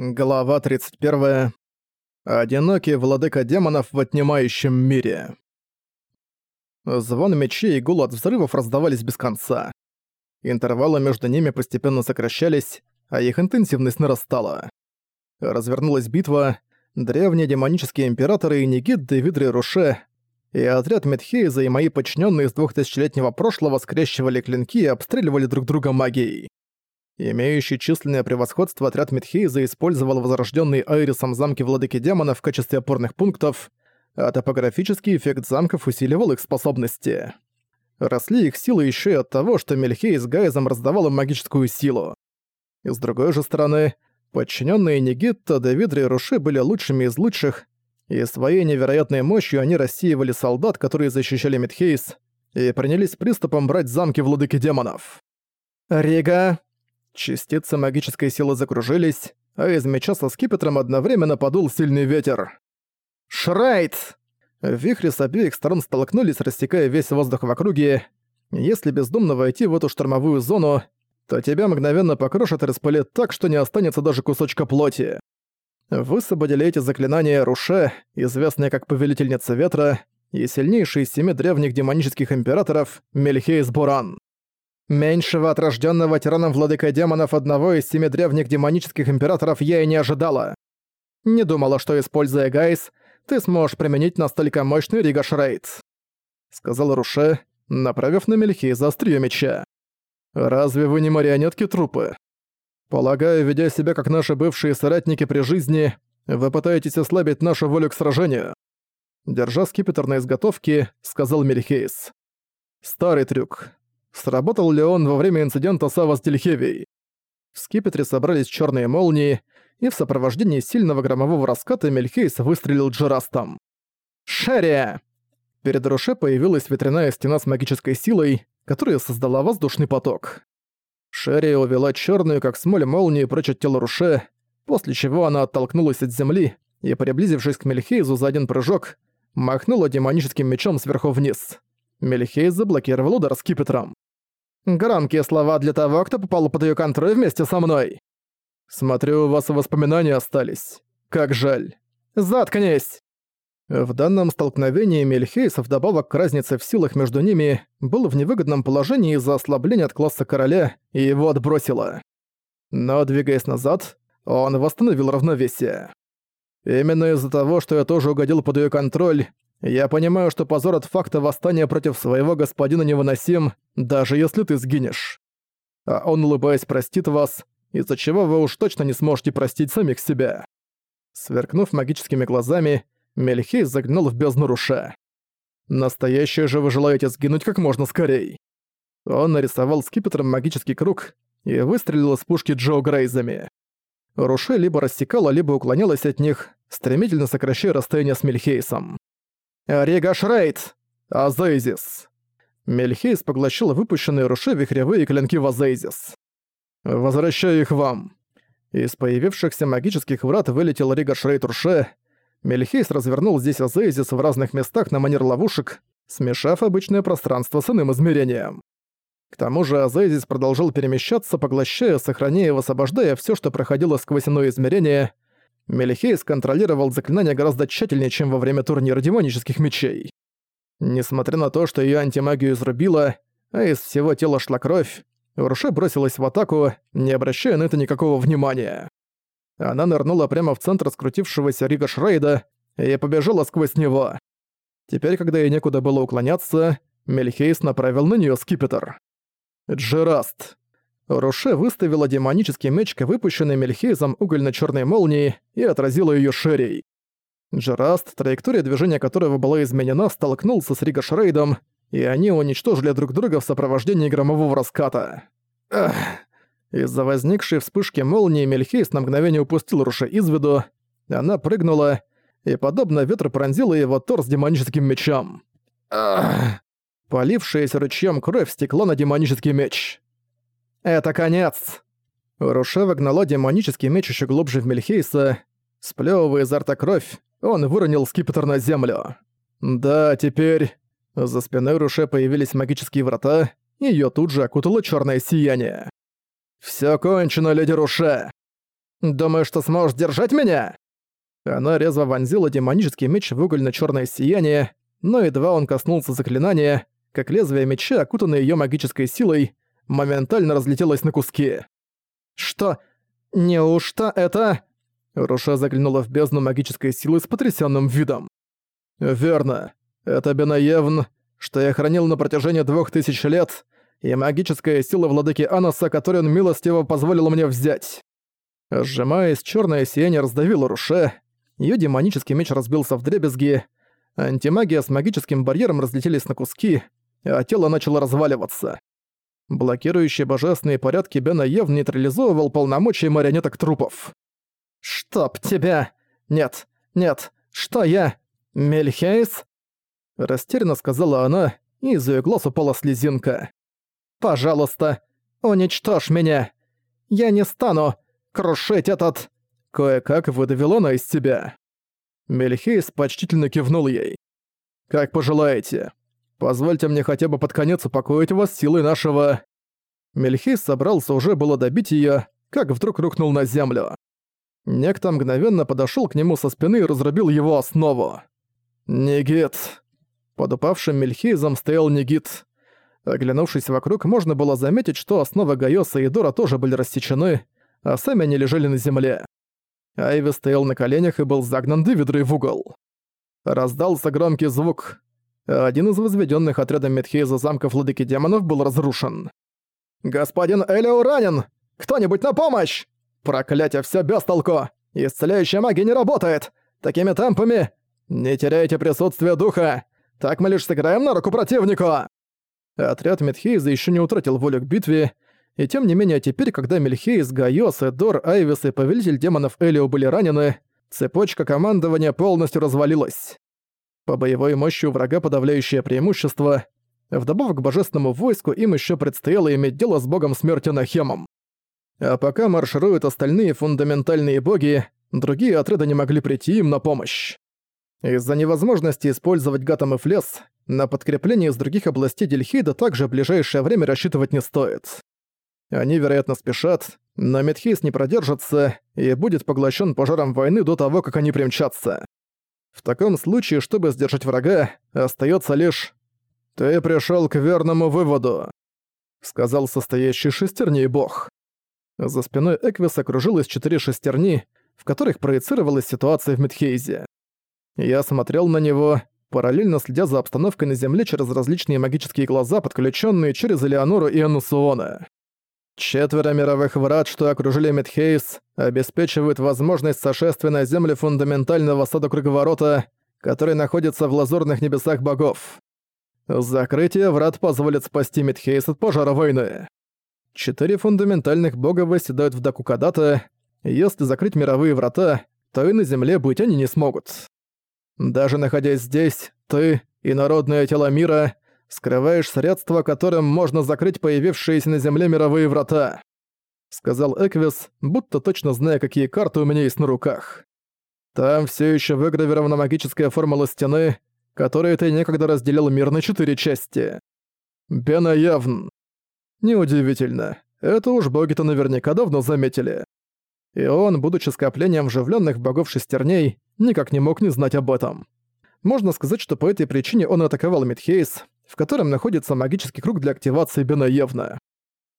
Глава 31. Одинокий владыка демонов в отнимающем мире. Звон мечей и гул от взрывов раздавались без конца. Интервалы между ними постепенно сокращались, а их интенсивность нарастала. Развернулась битва, древние демонические императоры и Нигит, Девидри Руше, и отряд Медхейза и мои подчиненные из двухтысячелетнего прошлого скрещивали клинки и обстреливали друг друга магией. Имеющий численное превосходство отряд Митхейза использовал возрожденный Айрисом замки Владыки Демонов в качестве опорных пунктов, а топографический эффект замков усиливал их способности. Росли их силы еще и от того, что Мельхей с Гайзом раздавал им магическую силу. И с другой же стороны, подчиненные Нигитта, Давидри и Руши были лучшими из лучших, и своей невероятной мощью они рассеивали солдат, которые защищали Митхейс, и принялись приступом брать замки Владыки Демонов. «Рига!» Частицы магической силы закружились, а из меча со скипетром одновременно подул сильный ветер. «Шрайт!» Вихри с обеих сторон столкнулись, растекая весь воздух в округе. Если бездумно войти в эту штормовую зону, то тебя мгновенно покрошат и распылят так, что не останется даже кусочка плоти. Высвободили эти заклинания Руше, известная как Повелительница Ветра, и сильнейший из семи древних демонических императоров Мельхейс Буран. Меньшего от рожденного тираном владыка демонов одного из семи древних демонических императоров я и не ожидала. Не думала, что, используя Гайс, ты сможешь применить настолько мощный Ригашрейд. Сказал Руше, направив на Мельхейса острие меча. «Разве вы не марионетки-трупы? Полагаю, ведя себя как наши бывшие соратники при жизни, вы пытаетесь ослабить нашу волю к сражению». Держа скипетр на изготовке, сказал Мельхейс. «Старый трюк. Сработал ли он во время инцидента с Авас Дельхевией? В скипетре собрались черные молнии, и в сопровождении сильного громового раската Мельхейс выстрелил джерастом. «Шерри!» Перед Роше появилась ветряная стена с магической силой, которая создала воздушный поток. Шерри увела черную, как смоль, молнию прочь от тела Руше, после чего она оттолкнулась от земли и, приблизившись к Мельхейзу за один прыжок, махнула демоническим мечом сверху вниз. Мельхейз заблокировал удар скипетром. Громкие слова для того, кто попал под её контроль вместе со мной. Смотрю, у вас воспоминания остались. Как жаль. Заткнись!» В данном столкновении Мельхейс, вдобавок к разнице в силах между ними, был в невыгодном положении из-за ослабления от класса короля, и его отбросило. Но, двигаясь назад, он восстановил равновесие. Именно из-за того, что я тоже угодил под её контроль, я понимаю, что позор от факта восстания против своего господина невыносим, даже если ты сгинешь. А он, улыбаясь, простит вас, из-за чего вы уж точно не сможете простить самих себя. Сверкнув магическими глазами, Мельхей загнал в бездну руша. Настоящее же вы желаете сгинуть как можно скорей. Он нарисовал скипетром магический круг и выстрелил из пушки Джио Грейзами. Руше либо рассекала, либо уклонялась от них, стремительно сокращая расстояние с Мельхейсом. Ригашрейд! Азейзис!» Мельхейс поглощил выпущенные Руше вихревые клинки в Азейзис. «Возвращаю их вам!» Из появившихся магических врат вылетел Ригашрейд Руше. Мельхейс развернул десять Азейзис в разных местах на манер ловушек, смешав обычное пространство с иным измерением. К тому же Азейзис продолжал перемещаться, поглощая, сохраняя и высвобождая все, что проходило сквозь иное измерение — Мелихейс контролировал заклинания гораздо тщательнее, чем во время турнира демонических мечей. Несмотря на то, что её антимагию изрубила, а из всего тела шла кровь, Руше бросилась в атаку, не обращая на это никакого внимания. Она нырнула прямо в центр скрутившегося Рига Шрейда и побежала сквозь него. Теперь, когда ей некуда было уклоняться, Мельхейс направил на неё скипетр. Джераст. Руше выставила демонический меч к выпущенной угольно-чёрной молнии и отразила её шерей. Джераст, траектория движения которого была изменена, столкнулся с Рига Шрейдом, и они уничтожили друг друга в сопровождении громового раската. Ах. Из-за возникшей вспышки молнии Мельхейс на мгновение упустил Руше из виду, она прыгнула, и, подобно ветру, пронзила его торс демоническим мечом. Ах. Полившаяся ручьем кровь стекла на демонический меч. «Это конец!» Руше вогнала демонический меч еще глубже в Мельхейса. Сплёвывая изо рта кровь, он выронил скипетр на землю. «Да, теперь...» За спиной Руше появились магические врата, и её тут же окутало чёрное сияние. «Всё кончено, леди Руше!» Думаешь, что сможешь держать меня?» Она резво вонзила демонический меч в угольно черное сияние, но едва он коснулся заклинания, как лезвие меча, окутанное ее магической силой, моментально разлетелось на куски. «Что? Неужто это...» Руша заглянула в бездну магической силы с потрясенным видом. «Верно. Это Бенаевн, что я хранил на протяжении двух тысяч лет, и магическая сила владыки Аноса, которую он милостиво позволил мне взять». Сжимаясь, черное сияние раздавило Руше, ее демонический меч разбился в дребезги, антимагия с магическим барьером разлетелись на куски, а тело начало разваливаться. Блокирующий божественные порядки Бена Ев нейтрализовывал полномочия марионеток трупов. «Чтоб тебя! Нет, нет, что я? Мельхейс?» Растерянно сказала она, и из её глаз упала слезинка. «Пожалуйста, уничтожь меня! Я не стану крушить этот...» Кое-как выдавила она из себя. Мельхейс почтительно кивнул ей. «Как пожелаете. Позвольте мне хотя бы под конец упокоить вас силой нашего...» Мельхейс собрался уже было добить её, как вдруг рухнул на землю. Некто мгновенно подошёл к нему со спины и разрубил его основу. «Нигит!» Под упавшим Мельхейзом стоял Нигит. Оглянувшись вокруг, можно было заметить, что основы Гайоса и Дора тоже были рассечены, а сами они лежали на земле. Айви стоял на коленях и был загнан Дывидрой в угол. Раздался громкий звук. Один из возведенных отрядом Медхейза замков Владыки Демонов был разрушен. «Господин Элио ранен! Кто-нибудь на помощь!» «Проклятие, всё без толку! Исцеляющая магия не работает! Такими темпами! Не теряйте присутствие духа! Так мы лишь сыграем на руку противнику!» Отряд Медхейза ещё не утратил волю к битве, и тем не менее теперь, когда Мельхейс, Гайос, Эдор, Айвис и Повелитель Демонов Элио были ранены, цепочка командования полностью развалилась. По боевой мощи у врага подавляющее преимущество. Вдобавок к божественному войску им еще предстояло иметь дело с богом смерти Нахемом. А пока маршируют остальные фундаментальные боги, другие отряды не могли прийти им на помощь. Из-за невозможности использовать Гатам и Флес, на подкрепление из других областей Дельхейда также в ближайшее время рассчитывать не стоит. Они, вероятно, спешат, но Медхейс не продержится и будет поглощен пожаром войны до того, как они примчатся. В таком случае, чтобы сдержать врага, остается лишь «Ты пришел к верному выводу», — сказал состоящий шестерней бог. За спиной Эквис окружилось четыре шестерни, в которых проецировалась ситуация в Мидхейзе. Я смотрел на него, параллельно следя за обстановкой на Земле через различные магические глаза, подключенные через Элеонору и Анусуона. Четверо мировых врат, что окружили Мидхейс, обеспечивают возможность сошествия на землю фундаментального сада круговорота, который находится в лазурных небесах богов. Закрытие врат позволит спасти Мидхейс от пожара войны. Четыре фундаментальных бога восседают в Дакукадата. Если закрыть мировые врата, то и на земле быть они не смогут. Даже находясь здесь, ты и народное тело мира — скрываешь средства, которым можно закрыть появившиеся на Земле мировые врата», — сказал Эквис, будто точно зная, какие карты у меня есть на руках. «Там все еще выгравирована магическая формула стены, которую ты некогда разделил мир на четыре части. Бена Явн. Неудивительно, это уж боги-то наверняка давно заметили. И он, будучи скоплением вживленных богов шестерней, никак не мог не знать об этом. Можно сказать, что по этой причине он атаковал Мидхейс, в котором находится магический круг для активации Бенаевна.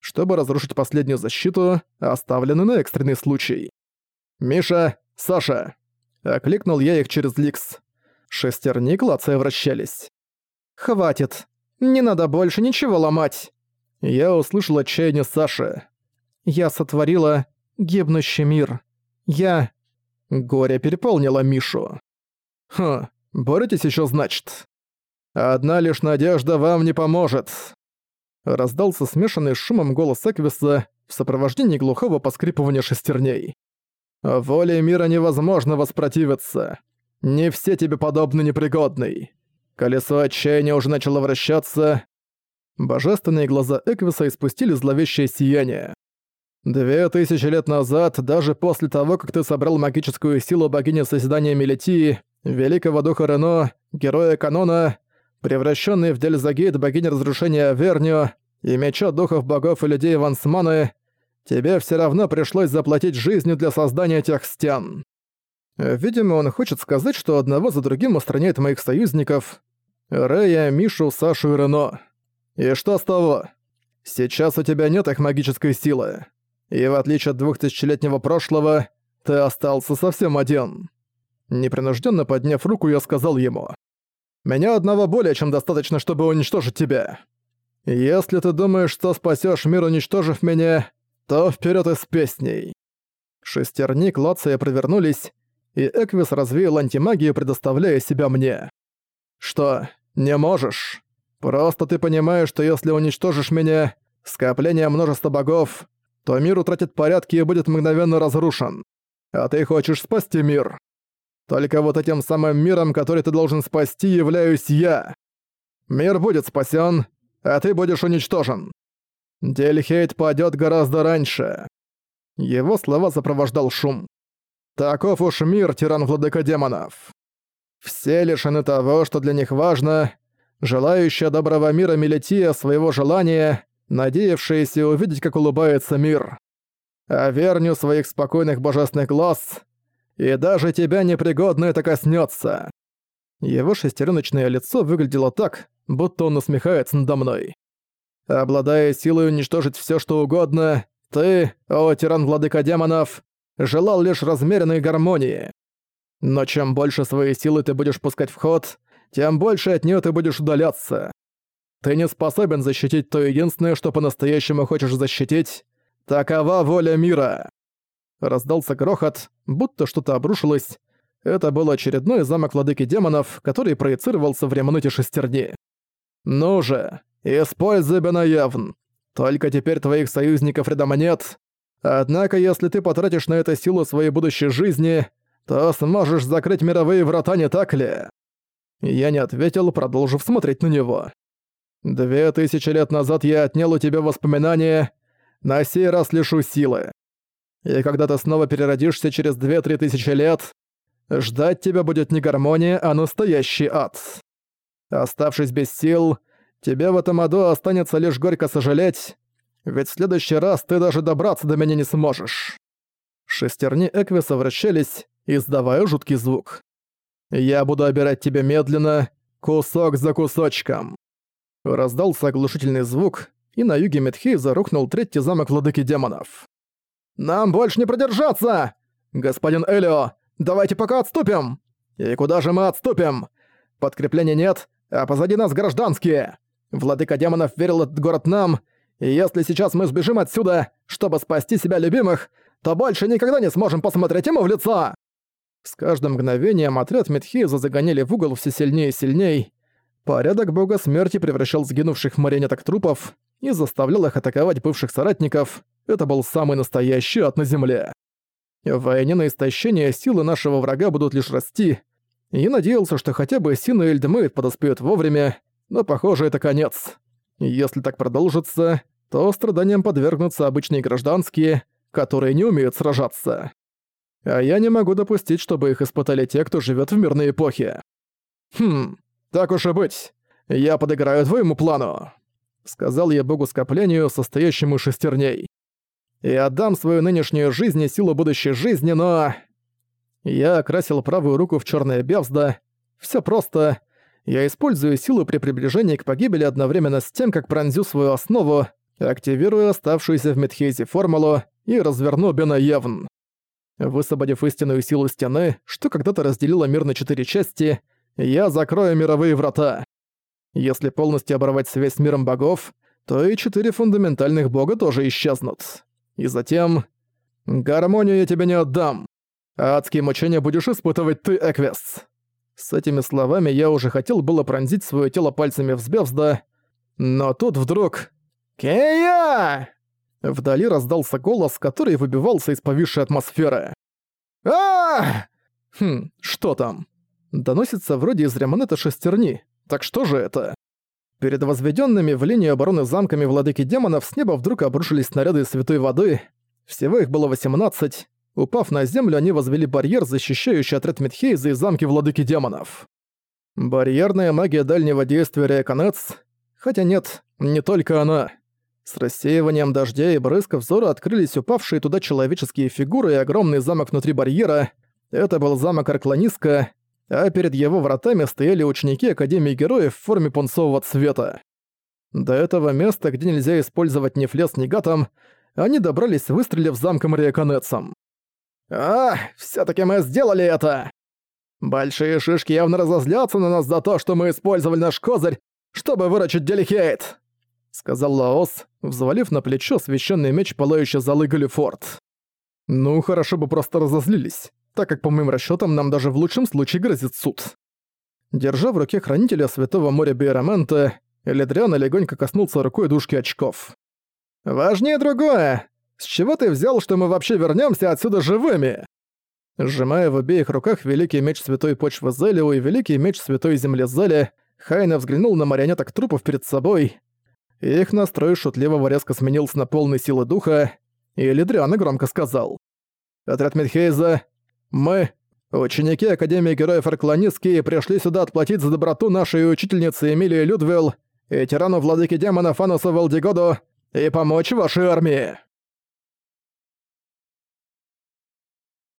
Чтобы разрушить последнюю защиту, оставленную на экстренный случай. «Миша! Саша!» Окликнул я их через Ликс. Шестерни клацая вращались. «Хватит! Не надо больше ничего ломать!» Я услышал отчаяние Саши. «Я сотворила гибнущий мир. Я...» Горе переполнило Мишу. «Хм, боретесь еще значит?» «Одна лишь надежда вам не поможет!» Раздался смешанный с шумом голос Эквиса в сопровождении глухого поскрипывания шестерней. «Воле мира невозможно воспротивиться. Не все тебе подобны непригодный. Колесо отчаяния уже начало вращаться. Божественные глаза Эквиса испустили зловещее сияние. Две тысячи лет назад, даже после того, как ты собрал магическую силу богини Созидания Мелитии, великого духа Рено, героя канона, превращенный в Дельзагейт богини разрушения Вернио и меча духов богов и людей Вансманы, тебе все равно пришлось заплатить жизнью для создания этих стен. Видимо, он хочет сказать, что одного за другим устраняет моих союзников. Рэя, Мишу, Сашу и Рено. И что с того? Сейчас у тебя нет их магической силы. И в отличие от двухтысячелетнего прошлого, ты остался совсем один. Непринужденно подняв руку, я сказал ему. «Меня одного более чем достаточно, чтобы уничтожить тебя. Если ты думаешь, что спасешь мир, уничтожив меня, то вперед и с песней». Шестерни клацая провернулись, и Эквис развеял антимагию, предоставляя себя мне. «Что, не можешь? Просто ты понимаешь, что если уничтожишь меня, скопление множества богов, то мир утратит порядки и будет мгновенно разрушен. А ты хочешь спасти мир. Только вот этим самым миром, который ты должен спасти, являюсь я. Мир будет спасен, а ты будешь уничтожен. Дельхейт падет гораздо раньше. Его слова сопровождал шум. Таков уж мир, тиран-владыка демонов. Все лишены того, что для них важно, желающая доброго мира Мелития своего желания, надеявшаяся увидеть, как улыбается мир. А верню своих спокойных божественных глаз, и даже тебя непригодно это коснется. Его шестереночное лицо выглядело так, будто он насмехается надо мной. Обладая силой уничтожить все, что угодно, ты, о тиран-владыка демонов, желал лишь размеренной гармонии. Но чем больше своей силы ты будешь пускать в ход, тем больше от нее ты будешь удаляться. Ты не способен защитить то единственное, что по-настоящему хочешь защитить. Такова воля мира. Раздался грохот, будто что-то обрушилось. Это был очередной замок владыки демонов, который проецировался в ремонте шестерни. «Ну же, используй Бенаявн. Только теперь твоих союзников рядом нет. Однако, если ты потратишь на это силу своей будущей жизни, то сможешь закрыть мировые врата, не так ли?» Я не ответил, продолжив смотреть на него. «Две тысячи лет назад я отнял у тебя воспоминания, на сей раз лишу силы. И когда ты снова переродишься через две-три тысячи лет, ждать тебя будет не гармония, а настоящий ад. Оставшись без сил, тебе в этом аду останется лишь горько сожалеть, ведь в следующий раз ты даже добраться до меня не сможешь». Шестерни Эквиса вращались, издавая жуткий звук. «Я буду обирать тебя медленно, кусок за кусочком». Раздался оглушительный звук, и на юге Медхейза рухнул третий замок владыки демонов. «Нам больше не продержаться! Господин Элио, давайте пока отступим! И куда же мы отступим? Подкрепления нет, а позади нас гражданские! Владыка демонов верил этот город нам, и если сейчас мы сбежим отсюда, чтобы спасти себя любимых, то больше никогда не сможем посмотреть ему в лицо!» С каждым мгновением отряд Медхейза загоняли в угол все сильнее и сильней. Порядок бога смерти превращал сгинувших марионеток трупов и заставлял их атаковать бывших соратников. Это был самый настоящий ад на земле. В войне на истощение силы нашего врага будут лишь расти, и надеялся, что хотя бы Сина Эльдмейд подоспеют вовремя, но, похоже, это конец. Если так продолжится, то страданиям подвергнутся обычные гражданские, которые не умеют сражаться. А я не могу допустить, чтобы их испытали те, кто живет в мирной эпохе. Хм, так уж и быть. Я подыграю твоему плану. Сказал я богу скоплению, состоящему шестерней. И отдам свою нынешнюю жизнь и силу будущей жизни, но... Я окрасил правую руку в черное бевзда. Все просто. Я использую силу при приближении к погибели одновременно с тем, как пронзю свою основу, активирую оставшуюся в Медхейзе формулу и разверну Бена Явн. Высвободив истинную силу стены, что когда-то разделило мир на четыре части, я закрою мировые врата. Если полностью оборвать связь с миром богов, то и четыре фундаментальных бога тоже исчезнут. И затем... Гармонию я тебе не отдам. Адские мучения будешь испытывать ты, Эквес. С этими словами я уже хотел было пронзить свое тело пальцами взбевзда, но тут вдруг... «Кея!» Вдали раздался голос, который выбивался из повисшей атмосферы. а Хм, что там? Доносится вроде из ремонета шестерни. Так что же это? Перед возведенными в линию обороны замками владыки демонов с неба вдруг обрушились снаряды святой воды. Всего их было 18. Упав на землю, они возвели барьер, защищающий отряд Митхейза и замки владыки демонов. Барьерная магия дальнего действия Реаконец. Хотя нет, не только она. С рассеиванием дождя и брызга взора открылись упавшие туда человеческие фигуры и огромный замок внутри барьера. Это был замок Аркланиска, а перед его вратами стояли ученики Академии Героев в форме пунцового цвета. До этого места, где нельзя использовать ни флес, ни гатом, они добрались, выстрелив замком Риаконецом. «А, всё-таки мы сделали это! Большие шишки явно разозлятся на нас за то, что мы использовали наш козырь, чтобы выручить Делихейт!» Сказал Лаос, взвалив на плечо священный меч пылающей залы Галифорд. «Ну, хорошо бы просто разозлились, так как, по моим расчетам, нам даже в лучшем случае грозит суд». Держа в руке хранителя Святого моря Бейрамента, Эледриана легонько коснулся рукой дужки очков. «Важнее другое! С чего ты взял, что мы вообще вернемся отсюда живыми?» Сжимая в обеих руках великий меч Святой Почвы Зелио и великий меч Святой Земли Зели, Хайна взглянул на марионеток трупов перед собой. Их настрой шутливого резко сменился на полной силы духа, и Лидриана громко сказал. «Отряд Медхейза, мы, ученики Академии Героев Аркланистки, пришли сюда отплатить за доброту нашей учительницы Эмилии Людвилл и тирану владыки демона Фануса Валдигоду и помочь вашей армии!»